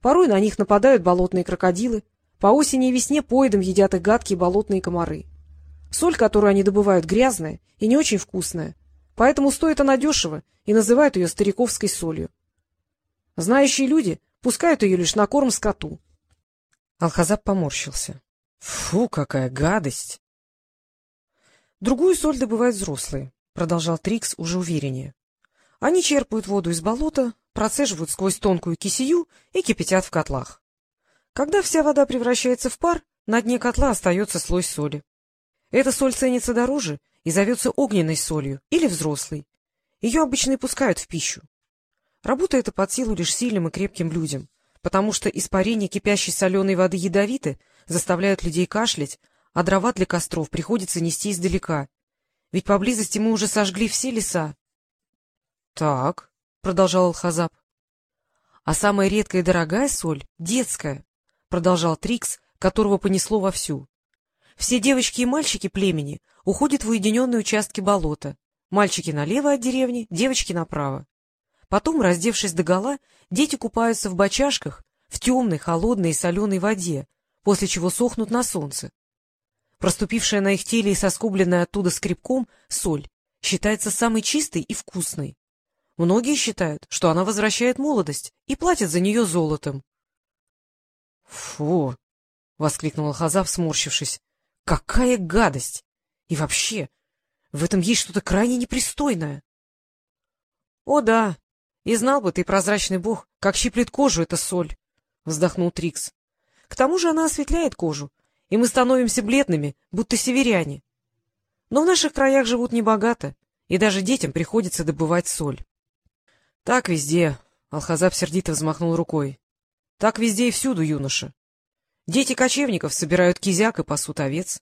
Порой на них нападают болотные крокодилы, по осени и весне поедом едят их гадкие болотные комары. Соль, которую они добывают, грязная и не очень вкусная, поэтому стоит она дешево и называют ее стариковской солью. Знающие люди пускают ее лишь на корм скоту. Алхазаб поморщился. — Фу, какая гадость! — Другую соль добывают взрослые, — продолжал Трикс уже увереннее. Они черпают воду из болота, процеживают сквозь тонкую кисею и кипятят в котлах. Когда вся вода превращается в пар, на дне котла остается слой соли. Эта соль ценится дороже и зовется огненной солью или взрослой. Ее обычно и пускают в пищу. Работа эта под силу лишь сильным и крепким людям, потому что испарение кипящей соленой воды ядовиты заставляют людей кашлять, а дрова для костров приходится нести издалека. Ведь поблизости мы уже сожгли все леса. — Так, — продолжал Алхазаб. — А самая редкая и дорогая соль — детская, — продолжал Трикс, которого понесло вовсю. Все девочки и мальчики племени уходят в уединенные участки болота. Мальчики налево от деревни, девочки направо. Потом, раздевшись догола, дети купаются в бочашках в темной, холодной и соленой воде, после чего сохнут на солнце. Проступившая на их теле и соскубленная оттуда скребком соль считается самой чистой и вкусной. Многие считают, что она возвращает молодость и платят за нее золотом. — Фу! — воскликнула Хазав, сморщившись. — Какая гадость! И вообще, в этом есть что-то крайне непристойное. — О да, и знал бы ты, прозрачный бог, как щиплет кожу эта соль, — вздохнул Трикс. — К тому же она осветляет кожу, и мы становимся бледными, будто северяне. Но в наших краях живут небогато, и даже детям приходится добывать соль. — Так везде, — Алхазаб сердито взмахнул рукой. — Так везде и всюду, юноша. Дети кочевников собирают кизяк и пасут овец,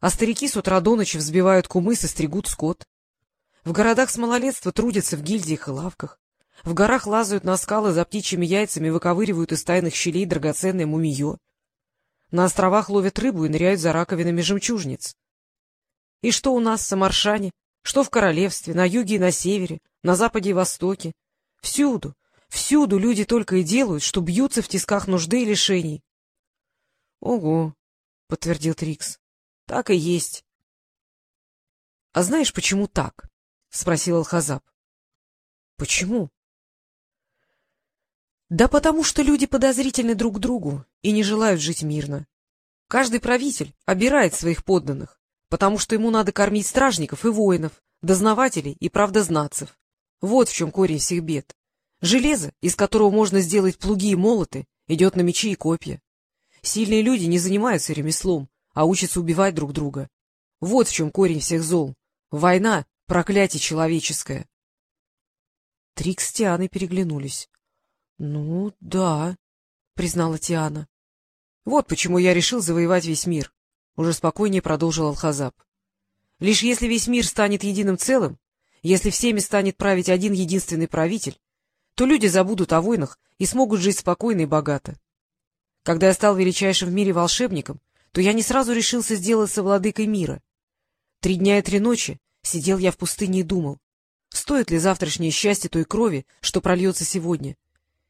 а старики с утра до ночи взбивают кумыс и стригут скот. В городах с малолетства трудятся в гильдиях и лавках. В горах лазают на скалы за птичьими яйцами выковыривают из тайных щелей драгоценное мумиё. На островах ловят рыбу и ныряют за раковинами жемчужниц. И что у нас, самаршане, что в королевстве, на юге и на севере, на западе и востоке? Всюду, всюду люди только и делают, что бьются в тисках нужды и лишений. — Ого, — подтвердил Трикс, — так и есть. — А знаешь, почему так? — спросил Алхазаб. — Почему? Да потому что люди подозрительны друг другу и не желают жить мирно. Каждый правитель обирает своих подданных, потому что ему надо кормить стражников и воинов, дознавателей и правдознатцев. Вот в чем корень всех бед. Железо, из которого можно сделать плуги и молоты, идет на мечи и копья. Сильные люди не занимаются ремеслом, а учатся убивать друг друга. Вот в чем корень всех зол. Война — проклятие человеческое. Трикс с Тианой переглянулись. — Ну, да, — признала Тиана. — Вот почему я решил завоевать весь мир, — уже спокойнее продолжил Алхазаб. — Лишь если весь мир станет единым целым, если всеми станет править один единственный правитель, то люди забудут о войнах и смогут жить спокойно и богато. Когда я стал величайшим в мире волшебником, то я не сразу решился сделаться владыкой мира. Три дня и три ночи сидел я в пустыне и думал, стоит ли завтрашнее счастье той крови, что прольется сегодня,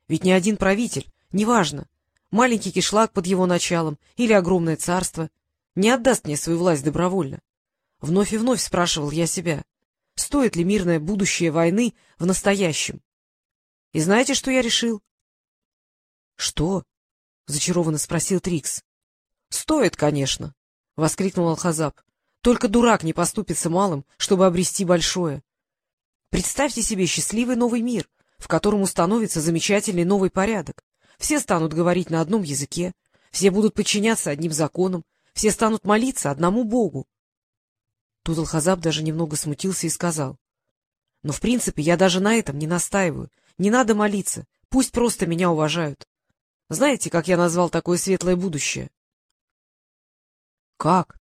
ведь ни один правитель, неважно, маленький кишлак под его началом или огромное царство, не отдаст мне свою власть добровольно. Вновь и вновь спрашивал я себя, стоит ли мирное будущее войны в настоящем. И знаете, что я решил? — Что? — зачарованно спросил Трикс. — Стоит, конечно, — воскликнул Алхазаб. — Только дурак не поступится малым, чтобы обрести большое. Представьте себе счастливый новый мир, в котором установится замечательный новый порядок. Все станут говорить на одном языке, все будут подчиняться одним законам, все станут молиться одному Богу. Тут Алхазаб даже немного смутился и сказал. — Но в принципе я даже на этом не настаиваю. Не надо молиться, пусть просто меня уважают. Знаете, как я назвал такое светлое будущее? — Как?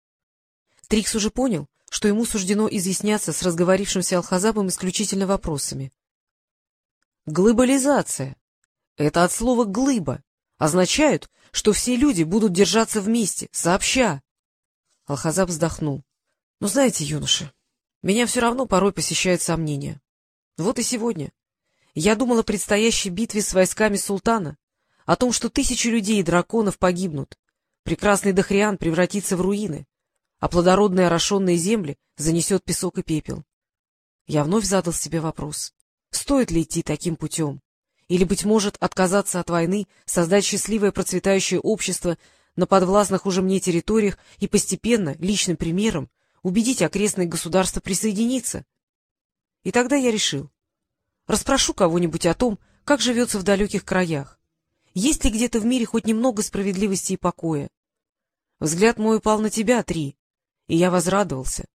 Трикс уже понял, что ему суждено изъясняться с разговорившимся Алхазабом исключительно вопросами. Глобализация. Это от слова «глыба». Означает, что все люди будут держаться вместе, сообща. Алхазаб вздохнул. — Ну, знаете, юноша, меня все равно порой посещают сомнения. Вот и сегодня. Я думал о предстоящей битве с войсками султана, о том, что тысячи людей и драконов погибнут, прекрасный Дохриан превратится в руины, а плодородные орошенные земли занесет песок и пепел. Я вновь задал себе вопрос, стоит ли идти таким путем? Или, быть может, отказаться от войны, создать счастливое процветающее общество на подвластных уже мне территориях и постепенно, личным примером, убедить окрестные государства присоединиться? И тогда я решил. Распрошу кого-нибудь о том, как живется в далеких краях. Есть ли где-то в мире хоть немного справедливости и покоя? Взгляд мой упал на тебя, Три, и я возрадовался.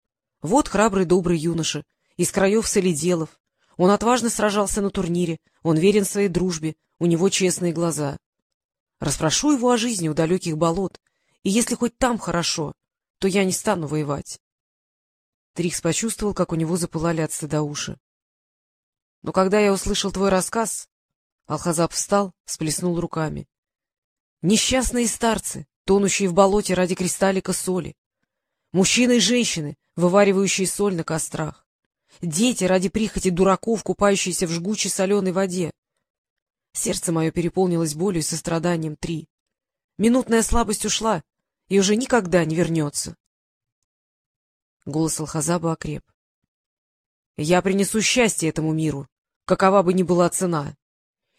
Вот храбрый добрый юноша, из краев солиделов, он отважно сражался на турнире, он верен своей дружбе, у него честные глаза. Распрошу его о жизни у далеких болот, и если хоть там хорошо, то я не стану воевать. Трикс почувствовал, как у него запылали от стыда уши. Но когда я услышал твой рассказ, Алхазаб встал, сплеснул руками. Несчастные старцы, тонущие в болоте ради кристаллика соли. Мужчины и женщины, вываривающие соль на кострах. Дети ради прихоти дураков, купающиеся в жгучей соленой воде. Сердце мое переполнилось болью и состраданием три. Минутная слабость ушла и уже никогда не вернется. Голос Алхазаба окреп. — Я принесу счастье этому миру, какова бы ни была цена.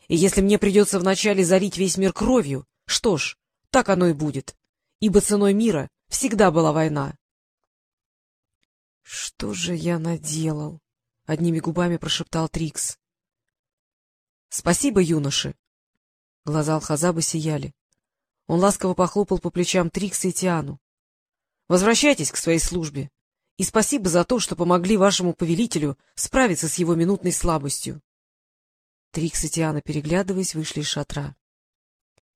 И если мне придется вначале залить весь мир кровью, что ж, так оно и будет, ибо ценой мира всегда была война. — Что же я наделал? — одними губами прошептал Трикс. — Спасибо, юноши! Глаза Алхазаба сияли. Он ласково похлопал по плечам Трикса и Тиану. — Возвращайтесь к своей службе. И спасибо за то, что помогли вашему повелителю справиться с его минутной слабостью. Трикс и Тиана, переглядываясь, вышли из шатра.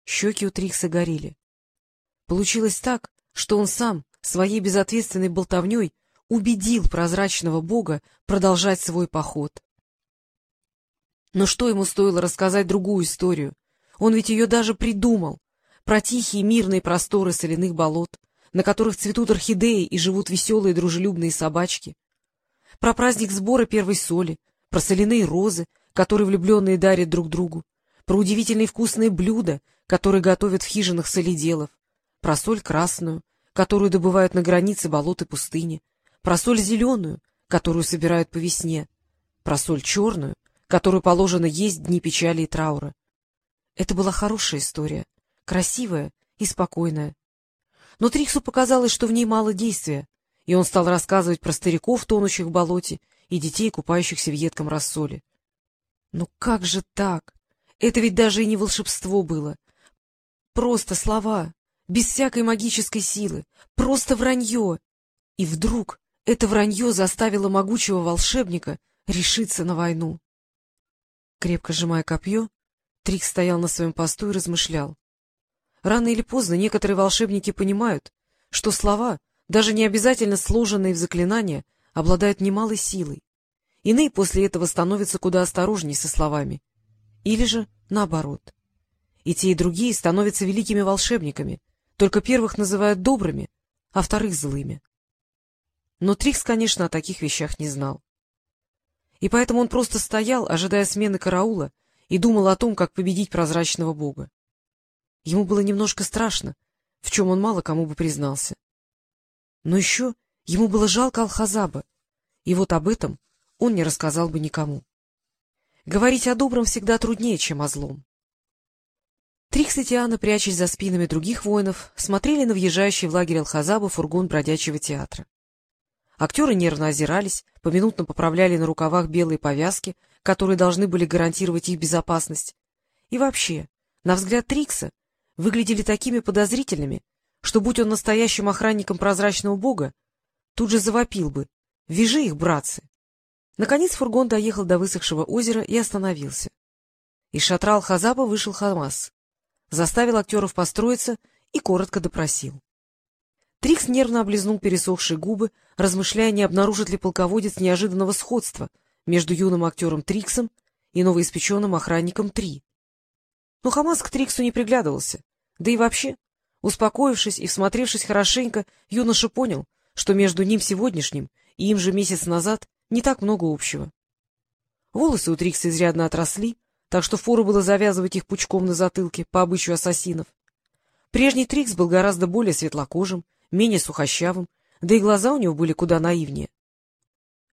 Щеки у Трикса горели. Получилось так, что он сам своей безответственной болтовней убедил прозрачного бога продолжать свой поход. Но что ему стоило рассказать другую историю? Он ведь ее даже придумал. Про тихие мирные просторы соляных болот, на которых цветут орхидеи и живут веселые дружелюбные собачки. Про праздник сбора первой соли, про соляные розы, которые влюбленные дарят друг другу, про удивительные вкусные блюда, которые готовят в хижинах солиделов, про соль красную, которую добывают на границе болот и пустыни, про соль зеленую, которую собирают по весне, про соль черную, которую положено есть дни печали и траура. Это была хорошая история, красивая и спокойная. Но Триксу показалось, что в ней мало действия, и он стал рассказывать про стариков, тонущих в болоте, и детей, купающихся в едком рассоле. Ну как же так? Это ведь даже и не волшебство было. Просто слова, без всякой магической силы, просто вранье. И вдруг это вранье заставило могучего волшебника решиться на войну. Крепко сжимая копье, Трик стоял на своем посту и размышлял. Рано или поздно некоторые волшебники понимают, что слова, даже не обязательно сложенные в заклинания, обладают немалой силой. Иные после этого становятся куда осторожнее со словами. Или же наоборот. И те, и другие становятся великими волшебниками, только первых называют добрыми, а вторых — злыми. Но Трикс, конечно, о таких вещах не знал. И поэтому он просто стоял, ожидая смены караула, и думал о том, как победить прозрачного бога. Ему было немножко страшно, в чем он мало кому бы признался. Но еще ему было жалко Алхазаба, и вот об этом он не рассказал бы никому. Говорить о добром всегда труднее, чем о злом. Трикс и Тиана, прячась за спинами других воинов, смотрели на въезжающий в лагерь Алхазаба фургон бродячего театра. Актеры нервно озирались, поминутно поправляли на рукавах белые повязки, которые должны были гарантировать их безопасность. И вообще, на взгляд Трикса, выглядели такими подозрительными, что, будь он настоящим охранником прозрачного бога, тут же завопил бы «Вяжи их, братцы!». Наконец фургон доехал до высохшего озера и остановился. Из шатра Алхазаба вышел Хамас, заставил актеров построиться и коротко допросил. Трикс нервно облизнул пересохшие губы, размышляя, не обнаружит ли полководец неожиданного сходства между юным актером Триксом и новоиспеченным охранником Три. Но Хамас к Триксу не приглядывался. Да и вообще, успокоившись и всмотревшись хорошенько, юноша понял, что между ним сегодняшним и им же месяц назад не так много общего. Волосы у Трикса изрядно отросли, так что фору было завязывать их пучком на затылке, по обычаю ассасинов. Прежний Трикс был гораздо более светлокожим, менее сухощавым, да и глаза у него были куда наивнее.